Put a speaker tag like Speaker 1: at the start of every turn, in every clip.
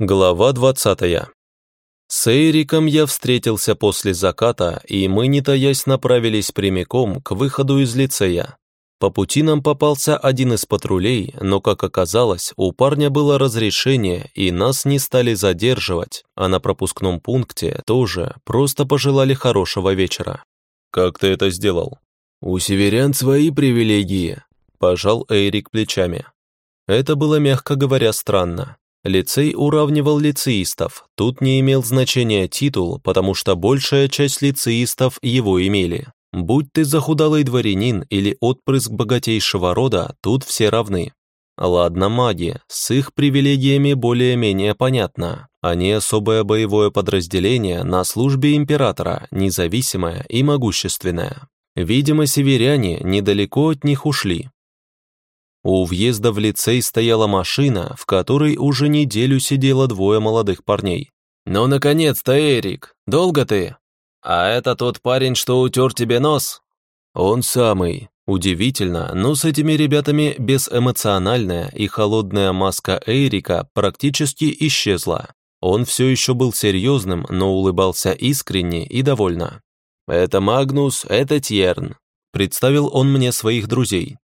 Speaker 1: Глава 20. С Эриком я встретился после заката, и мы, не таясь, направились прямиком к выходу из лицея. По пути нам попался один из патрулей, но, как оказалось, у парня было разрешение, и нас не стали задерживать, а на пропускном пункте тоже просто пожелали хорошего вечера. «Как ты это сделал?» «У северян свои привилегии», – пожал Эрик плечами. Это было, мягко говоря, странно. Лицей уравнивал лицеистов, тут не имел значения титул, потому что большая часть лицеистов его имели. Будь ты захудалый дворянин или отпрыск богатейшего рода, тут все равны. Ладно, маги, с их привилегиями более-менее понятно. Они особое боевое подразделение на службе императора, независимое и могущественное. Видимо, северяне недалеко от них ушли. У въезда в лицей стояла машина, в которой уже неделю сидело двое молодых парней. «Ну, наконец-то, Эрик! Долго ты? А это тот парень, что утер тебе нос?» «Он самый». Удивительно, но с этими ребятами безэмоциональная и холодная маска Эрика практически исчезла. Он все еще был серьезным, но улыбался искренне и довольно. «Это Магнус, это Тьерн», — представил он мне своих друзей.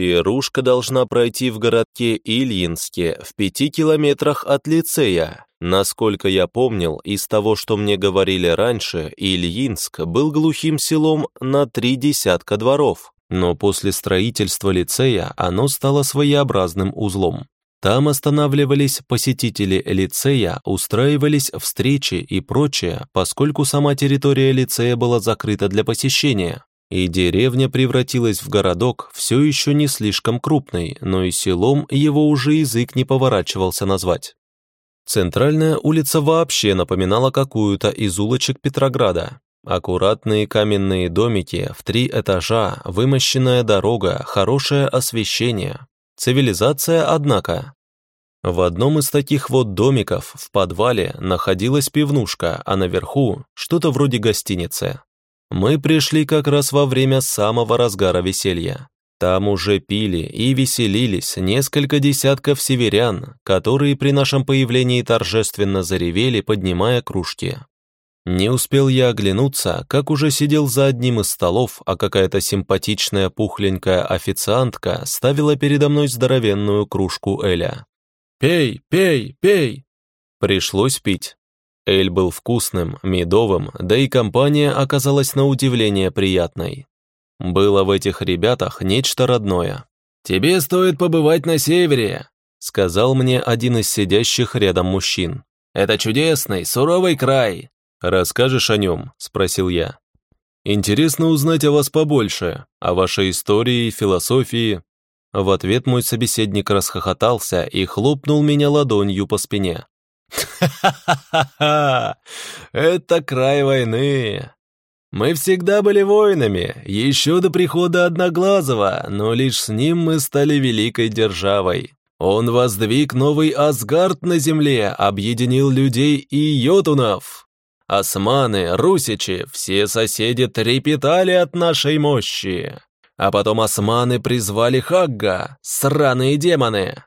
Speaker 1: Пирушка должна пройти в городке Ильинске, в пяти километрах от лицея. Насколько я помнил, из того, что мне говорили раньше, Ильинск был глухим селом на три десятка дворов, но после строительства лицея оно стало своеобразным узлом. Там останавливались посетители лицея, устраивались встречи и прочее, поскольку сама территория лицея была закрыта для посещения. И деревня превратилась в городок, все еще не слишком крупный, но и селом его уже язык не поворачивался назвать. Центральная улица вообще напоминала какую-то из улочек Петрограда. Аккуратные каменные домики в три этажа, вымощенная дорога, хорошее освещение. Цивилизация, однако. В одном из таких вот домиков в подвале находилась пивнушка, а наверху что-то вроде гостиницы. Мы пришли как раз во время самого разгара веселья. Там уже пили и веселились несколько десятков северян, которые при нашем появлении торжественно заревели, поднимая кружки. Не успел я оглянуться, как уже сидел за одним из столов, а какая-то симпатичная пухленькая официантка ставила передо мной здоровенную кружку Эля. «Пей, пей, пей!» Пришлось пить. Эль был вкусным, медовым, да и компания оказалась на удивление приятной. Было в этих ребятах нечто родное. «Тебе стоит побывать на севере», — сказал мне один из сидящих рядом мужчин. «Это чудесный, суровый край». «Расскажешь о нем?» — спросил я. «Интересно узнать о вас побольше, о вашей истории, философии». В ответ мой собеседник расхохотался и хлопнул меня ладонью по спине. «Ха-ха-ха! Это край войны! Мы всегда были воинами, еще до прихода Одноглазого, но лишь с ним мы стали великой державой. Он воздвиг новый Асгард на земле, объединил людей и йотунов. Османы, русичи, все соседи трепетали от нашей мощи. А потом османы призвали Хагга, сраные демоны.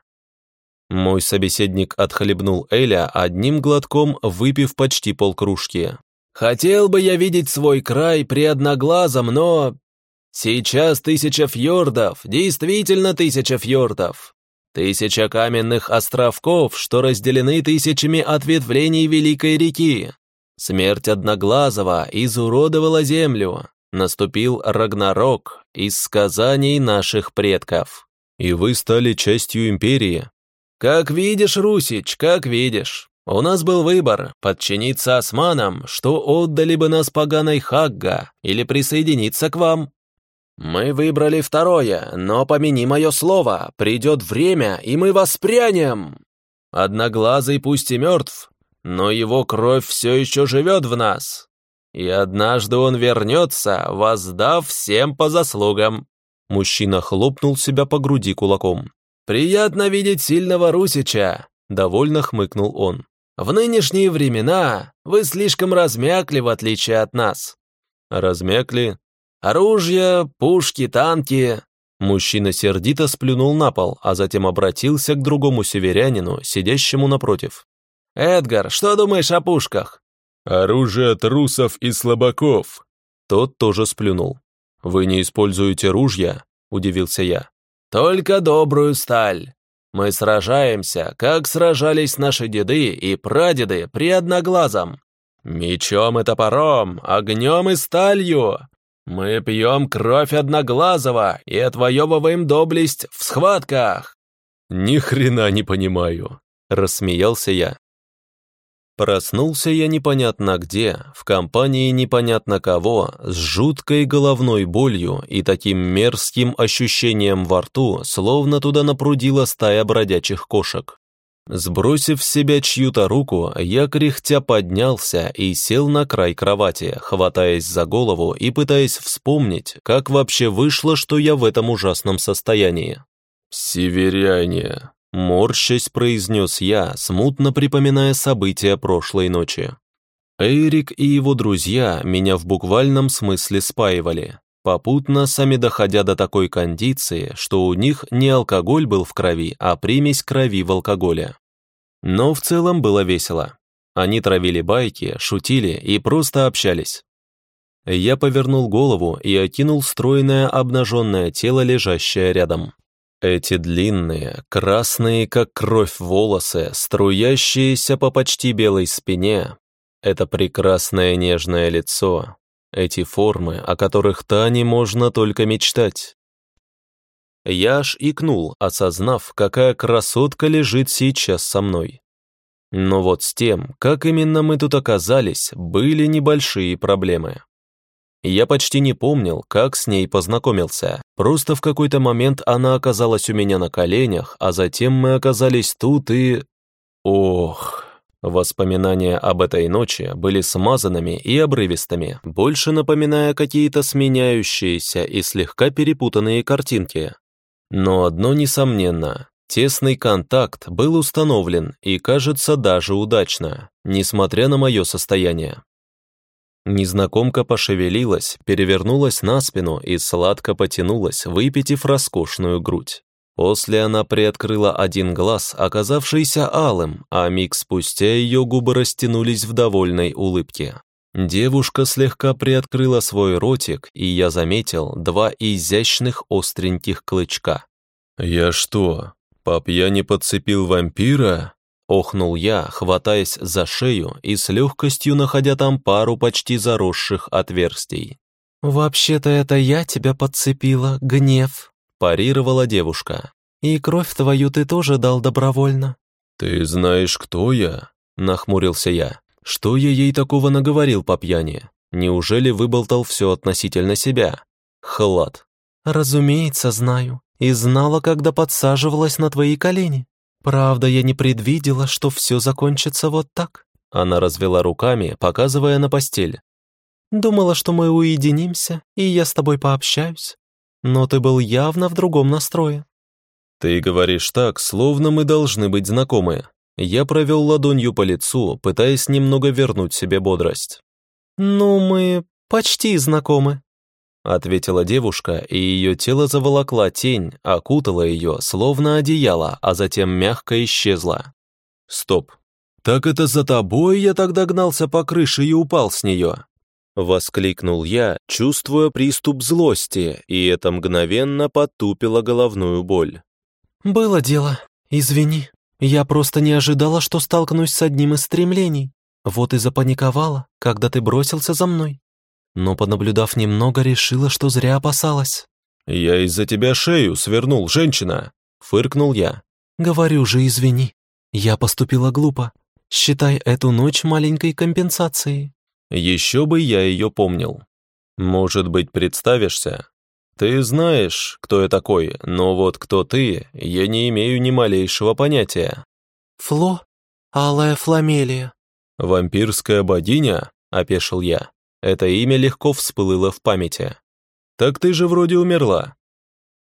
Speaker 1: Мой собеседник отхлебнул Эля одним глотком, выпив почти полкружки. «Хотел бы я видеть свой край при одноглазом, но... Сейчас тысяча фьордов, действительно тысяча фьордов. Тысяча каменных островков, что разделены тысячами ответвлений Великой реки. Смерть Одноглазого изуродовала землю. Наступил Рагнарок из сказаний наших предков. И вы стали частью империи, «Как видишь, Русич, как видишь. У нас был выбор, подчиниться османам, что отдали бы нас поганой Хагга, или присоединиться к вам. Мы выбрали второе, но помяни мое слово, придет время, и мы воспрянем. Одноглазый пусть и мертв, но его кровь все еще живет в нас. И однажды он вернется, воздав всем по заслугам». Мужчина хлопнул себя по груди кулаком. «Приятно видеть сильного Русича», — довольно хмыкнул он. «В нынешние времена вы слишком размякли, в отличие от нас». «Размякли?» «Оружие, пушки, танки». Мужчина сердито сплюнул на пол, а затем обратился к другому северянину, сидящему напротив.
Speaker 2: Эдгар, что думаешь о пушках?»
Speaker 1: «Оружие трусов и слабаков». Тот тоже сплюнул. «Вы не используете ружья?» – удивился я.
Speaker 2: «Только добрую сталь. Мы сражаемся, как сражались наши деды и прадеды при Одноглазом. Мечом и топором, огнем и сталью. Мы пьем кровь Одноглазого и отвоевываем доблесть в схватках».
Speaker 1: «Ни хрена не понимаю», – рассмеялся я. Проснулся я непонятно где, в компании непонятно кого, с жуткой головной болью и таким мерзким ощущением во рту, словно туда напрудила стая бродячих кошек. Сбросив с себя чью-то руку, я кряхтя поднялся и сел на край кровати, хватаясь за голову и пытаясь вспомнить, как вообще вышло, что я в этом ужасном состоянии. «Северяне», Морщась произнес я, смутно припоминая события прошлой ночи. Эрик и его друзья меня в буквальном смысле спаивали, попутно сами доходя до такой кондиции, что у них не алкоголь был в крови, а примесь крови в алкоголе. Но в целом было весело. Они травили байки, шутили и просто общались. Я повернул голову и окинул стройное обнаженное тело, лежащее рядом. Эти длинные, красные, как кровь волосы, струящиеся по почти белой спине, это прекрасное нежное лицо, эти формы, о которых Тане можно только мечтать. Я аж икнул, осознав, какая красотка лежит сейчас со мной. Но вот с тем, как именно мы тут оказались, были небольшие проблемы. Я почти не помнил, как с ней познакомился. Просто в какой-то момент она оказалась у меня на коленях, а затем мы оказались тут и... Ох... Воспоминания об этой ночи были смазанными и обрывистыми, больше напоминая какие-то сменяющиеся и слегка перепутанные картинки. Но одно несомненно, тесный контакт был установлен и, кажется, даже удачно, несмотря на мое состояние. Незнакомка пошевелилась, перевернулась на спину и сладко потянулась, выпитив роскошную грудь. После она приоткрыла один глаз, оказавшийся алым, а миг спустя ее губы растянулись в довольной улыбке. Девушка слегка приоткрыла свой ротик, и я заметил два изящных остреньких клычка. «Я что, по пьяни подцепил вампира?» Охнул я, хватаясь за шею и с легкостью находя там пару почти заросших отверстий.
Speaker 3: «Вообще-то это я тебя подцепила, гнев», – парировала девушка. «И кровь твою ты тоже дал добровольно».
Speaker 1: «Ты знаешь, кто я?» – нахмурился я. «Что я ей такого наговорил по пьяни? Неужели выболтал все относительно себя? Хлад».
Speaker 3: «Разумеется, знаю. И знала, когда подсаживалась на твои колени. «Правда, я не предвидела, что все закончится вот так».
Speaker 1: Она развела руками, показывая на постель.
Speaker 3: «Думала, что мы уединимся, и я с тобой пообщаюсь. Но ты был явно в другом настрое».
Speaker 1: «Ты говоришь так, словно мы должны быть знакомы». Я провел ладонью по лицу, пытаясь немного вернуть себе бодрость.
Speaker 3: «Ну, мы почти знакомы»,
Speaker 1: ответила девушка, и ее тело заволокла тень, окутала ее, словно одеяло, а затем мягко исчезла. Стоп. Так это за тобой я тогда гнался по крыше и упал с нее? Воскликнул я, чувствуя приступ злости, и это мгновенно потупило головную боль.
Speaker 3: «Было дело. Извини. Я просто не ожидала, что столкнусь с одним из стремлений. Вот и запаниковала, когда ты бросился за мной но, понаблюдав немного, решила, что зря опасалась.
Speaker 1: «Я из-за тебя шею свернул, женщина!» — фыркнул я.
Speaker 3: «Говорю же, извини. Я поступила глупо. Считай эту ночь маленькой компенсацией».
Speaker 1: Еще бы я ее помнил. Может быть, представишься? Ты знаешь, кто я такой, но вот кто ты, я не имею ни малейшего понятия.
Speaker 3: Фло? Алая Фламелия.
Speaker 1: Вампирская богиня? Опешил я. Это имя легко всплыло в памяти. «Так ты же вроде умерла».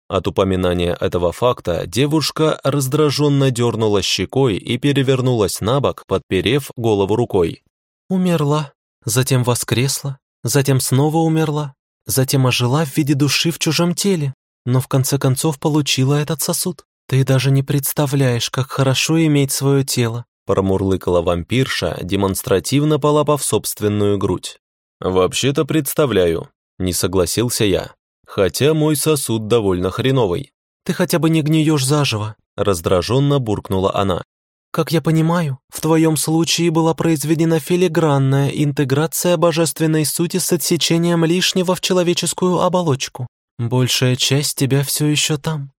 Speaker 1: От упоминания этого факта девушка раздраженно дернула щекой и перевернулась на бок, подперев голову рукой.
Speaker 3: «Умерла, затем воскресла, затем снова умерла, затем ожила в виде души в чужом теле, но в конце концов получила этот сосуд. Ты даже не представляешь, как хорошо иметь свое тело,
Speaker 1: промурлыкала вампирша, демонстративно полапав собственную грудь. «Вообще-то представляю», — не согласился я, хотя мой сосуд довольно хреновый.
Speaker 3: «Ты хотя бы не гниешь заживо», — раздраженно буркнула она. «Как я понимаю, в твоем случае была произведена филигранная интеграция божественной сути с отсечением лишнего в человеческую оболочку. Большая часть тебя все еще там».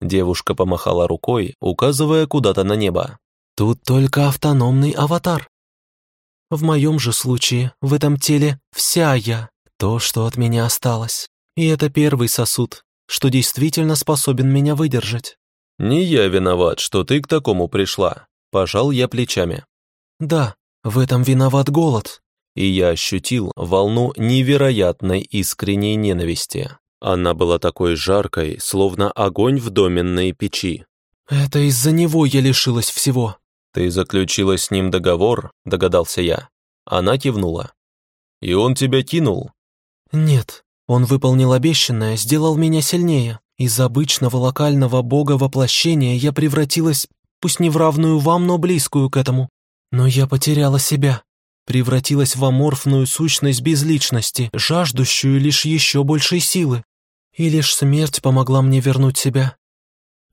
Speaker 1: Девушка помахала рукой, указывая куда-то на небо.
Speaker 3: «Тут только автономный аватар. В моем же случае в этом теле вся я, то, что от меня осталось. И это первый сосуд, что действительно способен меня выдержать.
Speaker 1: «Не я виноват, что ты к такому пришла», – пожал я плечами.
Speaker 3: «Да, в этом виноват голод».
Speaker 1: И я ощутил волну невероятной искренней ненависти. Она была такой жаркой, словно огонь в доменной печи.
Speaker 3: «Это из-за него я лишилась всего».
Speaker 1: «Ты заключила с ним договор», – догадался я. Она кивнула. «И он тебя кинул?»
Speaker 3: «Нет, он выполнил обещанное, сделал меня сильнее. Из обычного локального бога воплощения я превратилась, пусть не в равную вам, но близкую к этому. Но я потеряла себя. Превратилась в аморфную сущность без личности, жаждущую лишь еще большей силы. И лишь смерть помогла мне вернуть себя.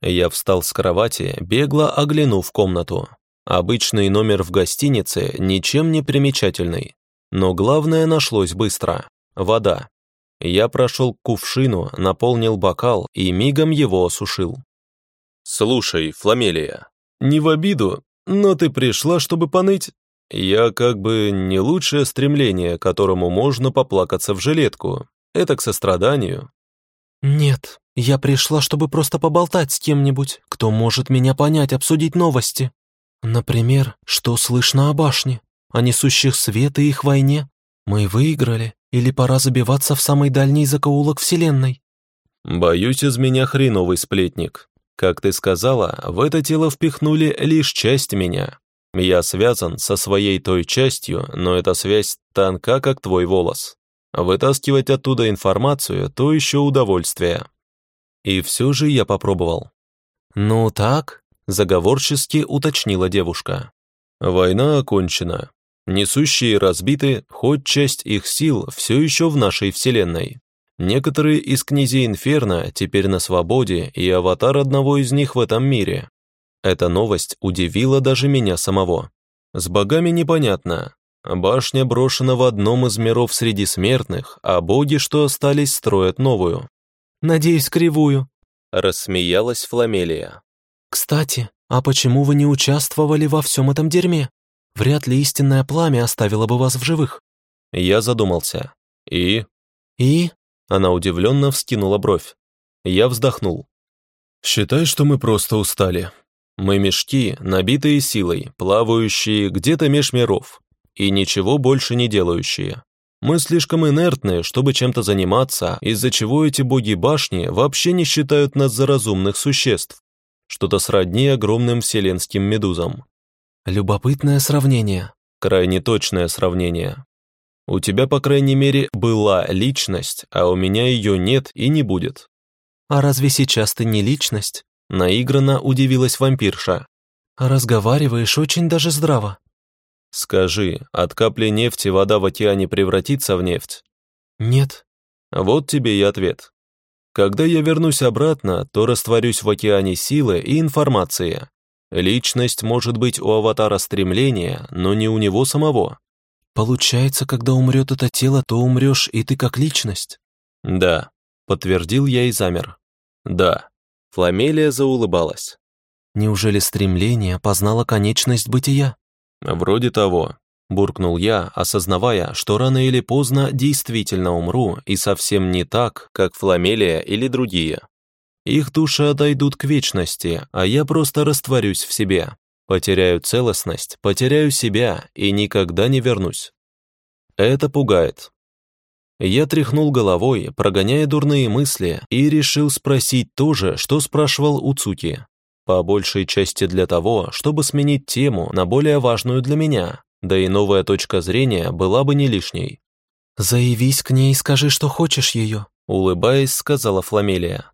Speaker 1: Я встал с кровати, бегло оглянув комнату. Обычный номер в гостинице, ничем не примечательный. Но главное нашлось быстро. Вода. Я прошел к кувшину, наполнил бокал и мигом его осушил. «Слушай, Фламелия, не в обиду, но ты пришла, чтобы поныть. Я как бы не лучшее стремление, которому можно поплакаться в жилетку. Это к состраданию».
Speaker 3: «Нет, я пришла, чтобы просто поболтать с кем-нибудь, кто может меня понять, обсудить новости. Например, что слышно о башне, о несущих свет и их войне. Мы выиграли, или пора забиваться в самый дальний закоулок Вселенной?
Speaker 1: Боюсь, из меня хреновый сплетник. Как ты сказала, в это тело впихнули лишь часть меня. Я связан со своей той частью, но эта связь тонка, как твой волос. Вытаскивать оттуда информацию – то еще удовольствие. И все же я попробовал.
Speaker 3: «Ну так?»
Speaker 1: – заговорчески уточнила девушка. «Война окончена. Несущие разбиты, хоть часть их сил все еще в нашей вселенной. Некоторые из князей Инферно теперь на свободе, и аватар одного из них в этом мире. Эта новость удивила даже меня самого. С богами непонятно. Башня брошена в одном из миров среди смертных, а боги, что остались, строят новую.
Speaker 3: «Надеюсь, кривую», —
Speaker 1: рассмеялась Фламелия.
Speaker 3: «Кстати, а почему вы не участвовали во всем этом дерьме?» Вряд ли истинное пламя оставило бы вас в живых».
Speaker 1: Я задумался. «И?»
Speaker 3: «И?»
Speaker 1: Она удивленно вскинула бровь. Я вздохнул. «Считай, что мы просто устали. Мы мешки, набитые силой, плавающие где-то меж миров, и ничего больше не делающие. Мы слишком инертны, чтобы чем-то заниматься, из-за чего эти боги-башни вообще не считают нас за разумных существ. Что-то сродни огромным вселенским медузам.
Speaker 3: Любопытное сравнение.
Speaker 1: Крайне точное сравнение. У тебя, по крайней мере, была личность, а у меня ее нет и не будет.
Speaker 3: А разве сейчас ты не личность?
Speaker 1: Наигранно удивилась вампирша.
Speaker 3: Разговариваешь очень даже здраво.
Speaker 1: Скажи, от капли нефти вода в океане превратится в нефть?
Speaker 3: Нет.
Speaker 1: Вот тебе и ответ. Когда я вернусь обратно, то растворюсь в океане силы и информации, Личность может быть у аватара стремления, но не у него самого.
Speaker 3: Получается, когда умрет это тело, то умрешь и ты как личность?
Speaker 1: Да, подтвердил я и замер. Да. Фламелия заулыбалась.
Speaker 3: Неужели стремление познало конечность бытия?
Speaker 1: Вроде того, буркнул я, осознавая, что рано или поздно действительно умру и совсем не так, как Фламелия или другие. Их души отойдут к вечности, а я просто растворюсь в себе. Потеряю целостность, потеряю себя и никогда не вернусь. Это пугает. Я тряхнул головой, прогоняя дурные мысли, и решил спросить то же, что спрашивал у Цуки. По большей части для того, чтобы сменить тему на более важную для меня, да и новая точка зрения была бы не лишней.
Speaker 3: «Заявись к ней и скажи, что хочешь ее»,
Speaker 1: улыбаясь, сказала Фламелия.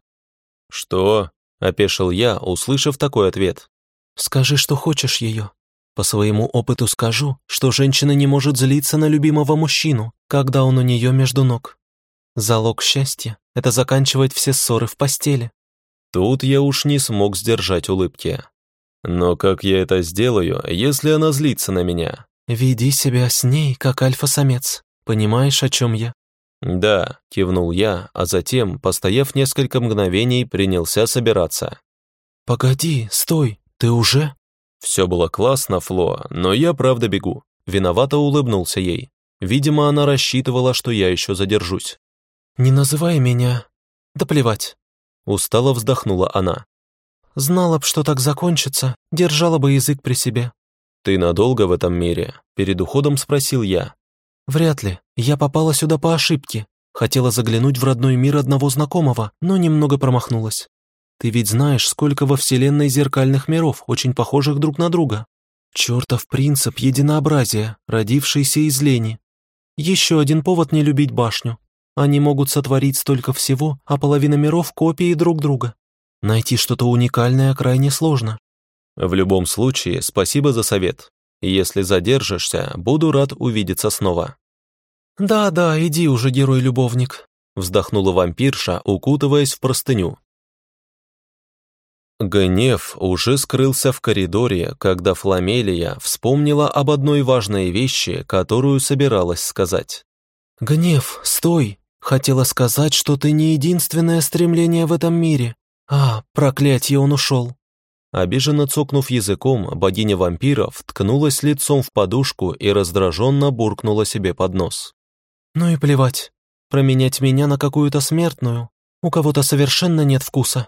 Speaker 1: «Что?» – опешил я, услышав такой ответ.
Speaker 3: «Скажи, что хочешь ее». По своему опыту скажу, что женщина не может злиться на любимого мужчину, когда он у нее между ног. Залог счастья — это заканчивать все ссоры в постели.
Speaker 1: Тут я уж не смог сдержать улыбки. Но как я это сделаю, если она злится на меня?
Speaker 3: Веди себя с ней, как альфа-самец. Понимаешь, о чем я?
Speaker 1: Да, кивнул я, а затем, постояв несколько мгновений, принялся собираться.
Speaker 3: Погоди, стой, ты уже?
Speaker 1: Все было классно, Фло, но я правда бегу. Виновато улыбнулся ей. Видимо, она рассчитывала, что я еще задержусь.
Speaker 3: «Не называй меня...» «Да плевать».
Speaker 1: Устало вздохнула она.
Speaker 3: «Знала б, что так закончится, держала бы язык при себе».
Speaker 1: «Ты надолго в этом мире?» Перед уходом спросил я.
Speaker 3: «Вряд ли. Я попала сюда по ошибке. Хотела заглянуть в родной мир одного знакомого, но немного промахнулась. Ты ведь знаешь, сколько во Вселенной зеркальных миров, очень похожих друг на друга. Чертов принцип единообразия, родившийся из лени. Еще один повод не любить башню. Они могут сотворить столько всего, а половина миров — копии друг друга. Найти что-то уникальное крайне сложно.
Speaker 1: В любом случае, спасибо за совет. Если задержишься, буду рад увидеться снова».
Speaker 3: «Да-да, иди уже, герой-любовник»,
Speaker 1: вздохнула вампирша, укутываясь в простыню. Гнев уже скрылся в коридоре, когда Фламелия вспомнила об одной важной вещи, которую собиралась сказать.
Speaker 3: «Гнев, стой! Хотела сказать, что ты не единственное стремление в этом мире. А, проклятье, он ушел!»
Speaker 1: Обиженно цокнув языком, богиня вампиров ткнулась лицом в подушку и раздраженно буркнула себе под нос.
Speaker 3: «Ну и плевать. Променять меня на какую-то смертную. У кого-то совершенно нет вкуса».